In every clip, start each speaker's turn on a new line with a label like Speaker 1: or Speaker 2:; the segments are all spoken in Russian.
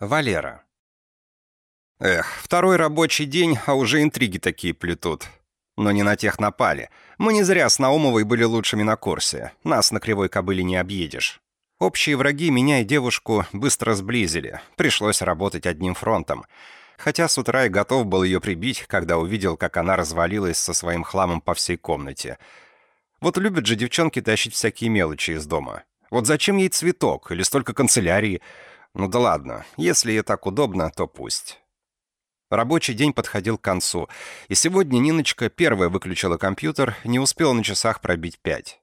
Speaker 1: Валера. Эх, второй рабочий день, а уже интриги такие плетут. Но не на тех напали. Мы не зря с Наумовой были лучшими на курсе. Нас на кривой кобыле не объедешь. Общие враги меня и девушку быстро сблизили. Пришлось работать одним фронтом. Хотя с утра и готов был ее прибить, когда увидел, как она развалилась со своим хламом по всей комнате. Вот любят же девчонки тащить всякие мелочи из дома. Вот зачем ей цветок или столько канцелярии? Ну да ладно, если ей так удобно, то пусть. Рабочий день подходил к концу, и сегодня Ниночка первая выключила компьютер, не успела на часах пробить пять.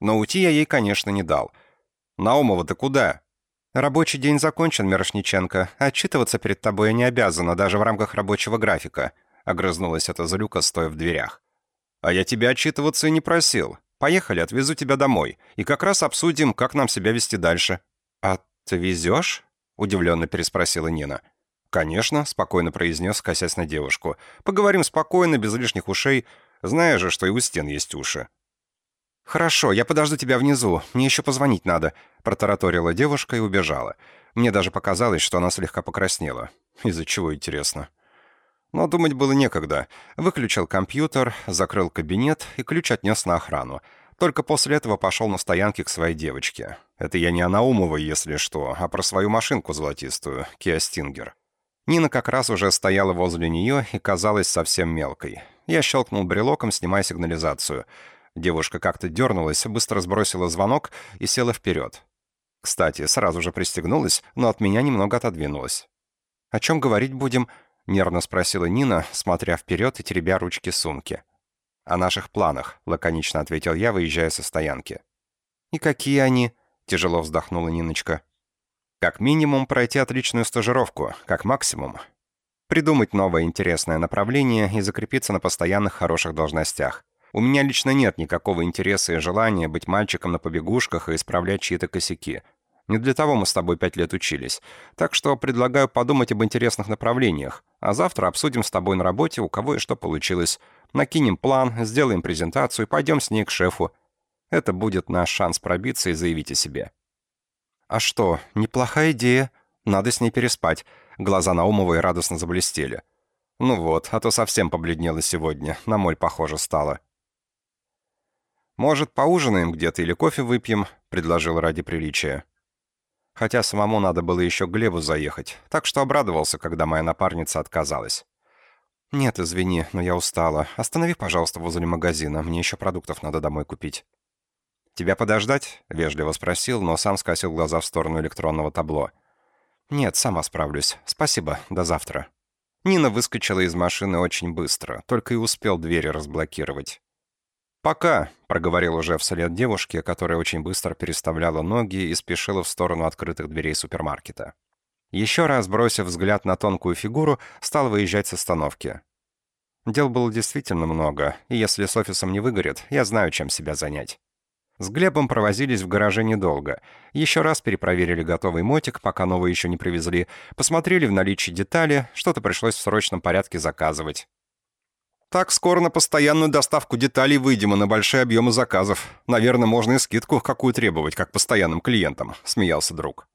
Speaker 1: Но уйти я ей, конечно, не дал. «Наумова, ты куда?» «Рабочий день закончен, Мирошниченко. Отчитываться перед тобой я не обязана, даже в рамках рабочего графика», — огрызнулась эта злюка, стоя в дверях. «А я тебя отчитываться и не просил. Поехали, отвезу тебя домой, и как раз обсудим, как нам себя вести дальше». «А ты везешь?» — удивленно переспросила Нина. «Конечно», — спокойно произнес, косясь на девушку. «Поговорим спокойно, без лишних ушей. Знаешь же, что и у стен есть уши». «Хорошо, я подожду тебя внизу. Мне еще позвонить надо», — протараторила девушка и убежала. Мне даже показалось, что она слегка покраснела. Из-за чего, интересно. Но думать было некогда. Выключил компьютер, закрыл кабинет и ключ отнес на охрану. Только после этого пошел на стоянке к своей девочке. Это я не о Наумовой, если что, а про свою машинку золотистую, Kia Stinger. Нина как раз уже стояла возле нее и казалась совсем мелкой. Я щелкнул брелоком, снимая сигнализацию. Девушка как-то дернулась, быстро сбросила звонок и села вперед. Кстати, сразу же пристегнулась, но от меня немного отодвинулась. «О чем говорить будем?» — нервно спросила Нина, смотря вперед и теребя ручки сумки. «О наших планах», — лаконично ответил я, выезжая со стоянки. «И какие они?» — тяжело вздохнула Ниночка. Как минимум пройти отличную стажировку, как максимум. Придумать новое интересное направление и закрепиться на постоянных хороших должностях. У меня лично нет никакого интереса и желания быть мальчиком на побегушках и исправлять чьи-то косяки. Не для того мы с тобой пять лет учились. Так что предлагаю подумать об интересных направлениях. А завтра обсудим с тобой на работе, у кого и что получилось. Накинем план, сделаем презентацию пойдем с ней к шефу. Это будет наш шанс пробиться и заявить о себе. «А что, неплохая идея. Надо с ней переспать». Глаза Наумовой радостно заблестели. «Ну вот, а то совсем побледнела сегодня. На моль похоже стало». «Может, поужинаем где-то или кофе выпьем?» — предложил ради приличия. Хотя самому надо было еще к Глебу заехать, так что обрадовался, когда моя напарница отказалась. «Нет, извини, но я устала. Останови, пожалуйста, возле магазина. Мне еще продуктов надо домой купить». «Тебя подождать?» — вежливо спросил, но сам скосил глаза в сторону электронного табло. «Нет, сама справлюсь. Спасибо. До завтра». Нина выскочила из машины очень быстро, только и успел двери разблокировать. «Пока», — проговорил уже вслед девушке, которая очень быстро переставляла ноги и спешила в сторону открытых дверей супермаркета. Еще раз, бросив взгляд на тонкую фигуру, стал выезжать с остановки. Дел было действительно много, и если с офисом не выгорит, я знаю, чем себя занять. С Глебом провозились в гараже недолго. Еще раз перепроверили готовый мотик, пока новый еще не привезли, посмотрели в наличии детали, что-то пришлось в срочном порядке заказывать. Так скоро на постоянную доставку деталей выйдем и на большие объемы заказов. Наверное, можно и скидку какую требовать, как постоянным клиентам», — смеялся друг.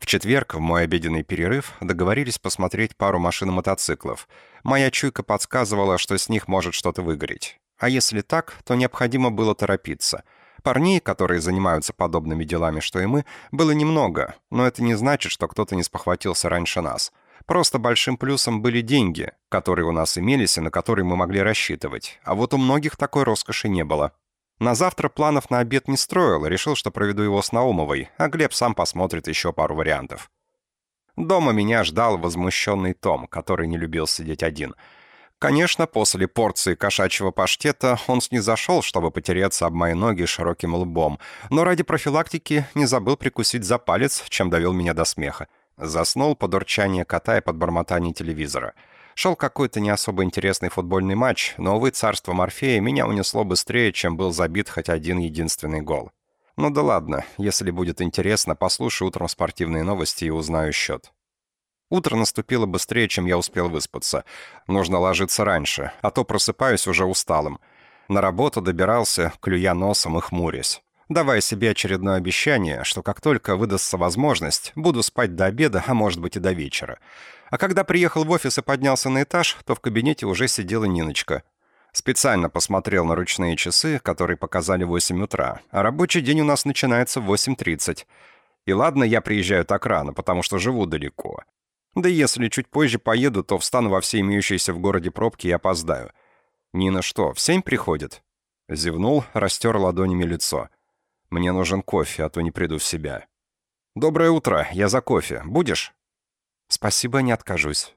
Speaker 1: В четверг, в мой обеденный перерыв, договорились посмотреть пару машин и мотоциклов. Моя чуйка подсказывала, что с них может что-то выгореть. А если так, то необходимо было торопиться — Парней, которые занимаются подобными делами, что и мы, было немного, но это не значит, что кто-то не спохватился раньше нас. Просто большим плюсом были деньги, которые у нас имелись и на которые мы могли рассчитывать, а вот у многих такой роскоши не было. На завтра планов на обед не строил, решил, что проведу его с Наумовой, а Глеб сам посмотрит еще пару вариантов. Дома меня ждал возмущенный Том, который не любил сидеть один — Конечно, после порции кошачьего паштета он снизошел, чтобы потереться об мои ноги широким лбом, но ради профилактики не забыл прикусить за палец, чем довел меня до смеха. Заснул под урчание кота и под бормотание телевизора. Шел какой-то не особо интересный футбольный матч, но, увы, царство Морфея меня унесло быстрее, чем был забит хоть один единственный гол. Ну да ладно, если будет интересно, послушай утром спортивные новости и узнаю счет. Утро наступило быстрее, чем я успел выспаться. Нужно ложиться раньше, а то просыпаюсь уже усталым. На работу добирался, клюя носом и хмурясь. давая себе очередное обещание, что как только выдастся возможность, буду спать до обеда, а может быть и до вечера. А когда приехал в офис и поднялся на этаж, то в кабинете уже сидела Ниночка. Специально посмотрел на ручные часы, которые показали 8 утра, а рабочий день у нас начинается в 8.30. И ладно, я приезжаю так рано, потому что живу далеко. Да если чуть позже поеду, то встану во все имеющиеся в городе пробки и опоздаю. Нина что, в семь приходит? Зевнул, растер ладонями лицо. Мне нужен кофе, а то не приду в себя. «Доброе утро, я за кофе. Будешь?» «Спасибо, не откажусь».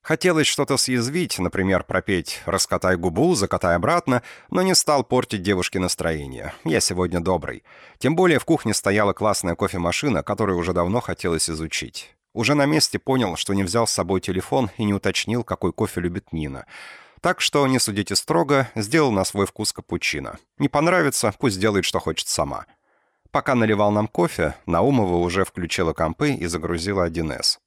Speaker 1: Хотелось что-то съязвить, например, пропеть «раскатай губу, закатай обратно», но не стал портить девушке настроение. Я сегодня добрый. Тем более в кухне стояла классная кофемашина, которую уже давно хотелось изучить. Уже на месте понял, что не взял с собой телефон и не уточнил, какой кофе любит Нина. Так что, не судите строго, сделал на свой вкус капучино. Не понравится, пусть делает, что хочет сама. Пока наливал нам кофе, Наумова уже включила компы и загрузила 1С.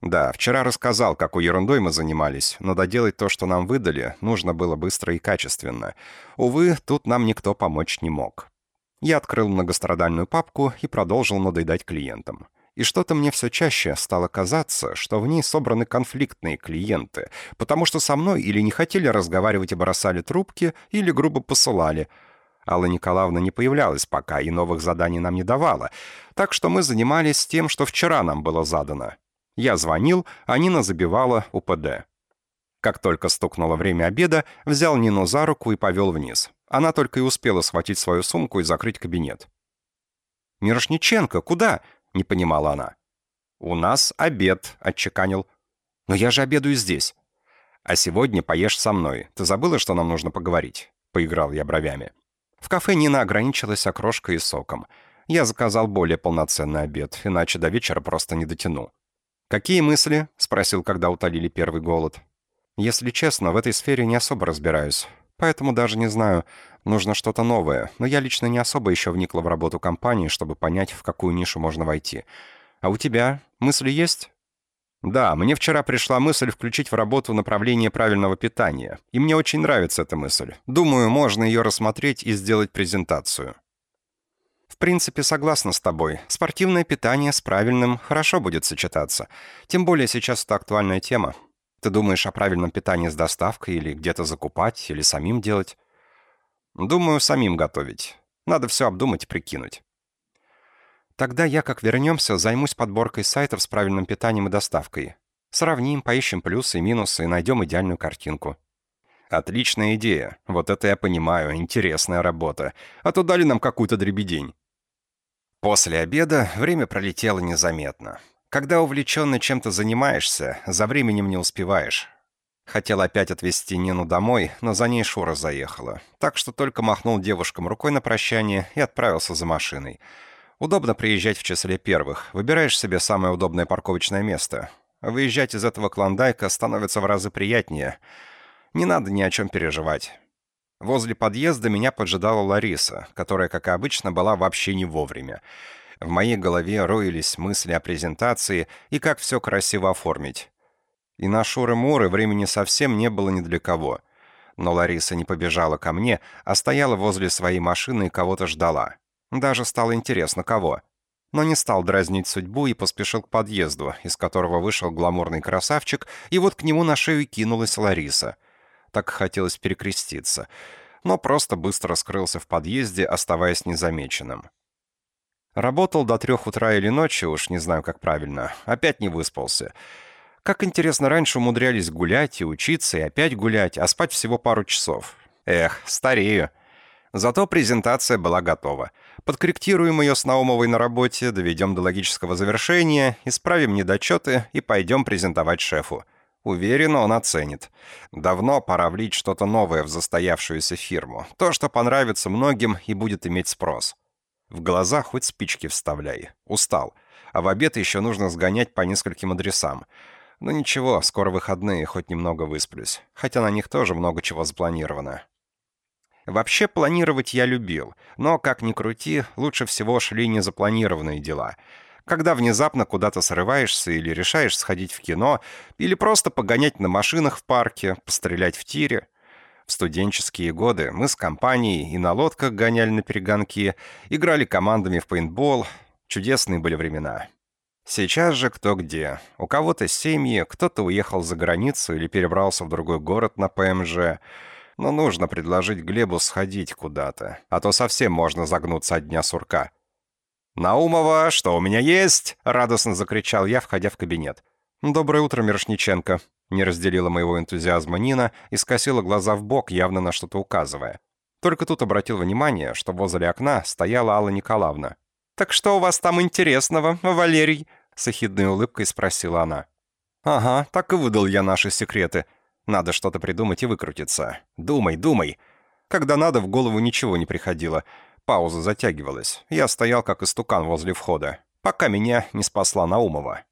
Speaker 1: Да, вчера рассказал, какой ерундой мы занимались, но доделать то, что нам выдали, нужно было быстро и качественно. Увы, тут нам никто помочь не мог. Я открыл многострадальную папку и продолжил надоедать клиентам. И что-то мне все чаще стало казаться, что в ней собраны конфликтные клиенты, потому что со мной или не хотели разговаривать и бросали трубки, или грубо посылали. Алла Николаевна не появлялась пока и новых заданий нам не давала, так что мы занимались тем, что вчера нам было задано. Я звонил, а Нина забивала УПД. Как только стукнуло время обеда, взял Нину за руку и повел вниз. Она только и успела схватить свою сумку и закрыть кабинет. «Мирошниченко, куда?» — не понимала она. «У нас обед», — отчеканил. «Но я же обедаю здесь». «А сегодня поешь со мной. Ты забыла, что нам нужно поговорить?» — поиграл я бровями. В кафе Нина ограничилась окрошкой и соком. Я заказал более полноценный обед, иначе до вечера просто не дотяну. «Какие мысли?» — спросил, когда утолили первый голод. «Если честно, в этой сфере не особо разбираюсь. Поэтому даже не знаю, нужно что-то новое, но я лично не особо еще вникла в работу компании, чтобы понять, в какую нишу можно войти. А у тебя мысли есть? Да, мне вчера пришла мысль включить в работу направление правильного питания, и мне очень нравится эта мысль. Думаю, можно ее рассмотреть и сделать презентацию. В принципе, согласна с тобой. Спортивное питание с правильным хорошо будет сочетаться. Тем более сейчас это актуальная тема. Ты думаешь о правильном питании с доставкой или где-то закупать, или самим делать? Думаю, самим готовить. Надо все обдумать и прикинуть. Тогда я, как вернемся, займусь подборкой сайтов с правильным питанием и доставкой. Сравним, поищем плюсы и минусы и найдем идеальную картинку. Отличная идея. Вот это я понимаю, интересная работа. А то дали нам какую-то дребедень. После обеда время пролетело незаметно. Когда увлеченно чем-то занимаешься, за временем не успеваешь. Хотел опять отвезти Нину домой, но за ней Шура заехала. Так что только махнул девушкам рукой на прощание и отправился за машиной. Удобно приезжать в числе первых. Выбираешь себе самое удобное парковочное место. Выезжать из этого клондайка становится в разы приятнее. Не надо ни о чем переживать. Возле подъезда меня поджидала Лариса, которая, как и обычно, была вообще не вовремя. В моей голове роились мысли о презентации и как все красиво оформить. И на шуры-муры времени совсем не было ни для кого. Но Лариса не побежала ко мне, а стояла возле своей машины и кого-то ждала. Даже стало интересно, кого. Но не стал дразнить судьбу и поспешил к подъезду, из которого вышел гламурный красавчик, и вот к нему на шею кинулась Лариса. Так хотелось перекреститься. Но просто быстро скрылся в подъезде, оставаясь незамеченным. Работал до трех утра или ночи, уж не знаю, как правильно. Опять не выспался. Как интересно, раньше умудрялись гулять и учиться, и опять гулять, а спать всего пару часов. Эх, старею. Зато презентация была готова. Подкорректируем ее с Наумовой на работе, доведем до логического завершения, исправим недочеты и пойдем презентовать шефу. Уверен, он оценит. Давно пора влить что-то новое в застоявшуюся фирму. То, что понравится многим и будет иметь спрос. В глаза хоть спички вставляй. Устал. А в обед еще нужно сгонять по нескольким адресам. Но ну ничего, скоро выходные, хоть немного высплюсь. Хотя на них тоже много чего запланировано. Вообще планировать я любил, но, как ни крути, лучше всего шли незапланированные дела. Когда внезапно куда-то срываешься или решаешь сходить в кино, или просто погонять на машинах в парке, пострелять в тире. В студенческие годы мы с компанией и на лодках гоняли на перегонки, играли командами в пейнтбол. Чудесные были времена. Сейчас же кто где. У кого-то семьи, кто-то уехал за границу или перебрался в другой город на ПМЖ. Но нужно предложить Глебу сходить куда-то, а то совсем можно загнуться от дня сурка. «Наумова, что у меня есть?» — радостно закричал я, входя в кабинет. «Доброе утро, Мирошниченко», — не разделила моего энтузиазма Нина и скосила глаза в бок, явно на что-то указывая. Только тут обратил внимание, что возле окна стояла Алла Николаевна. «Так что у вас там интересного, Валерий?» — с ехидной улыбкой спросила она. «Ага, так и выдал я наши секреты. Надо что-то придумать и выкрутиться. Думай, думай». Когда надо, в голову ничего не приходило. Пауза затягивалась. Я стоял как истукан возле входа, пока меня не спасла Наумова.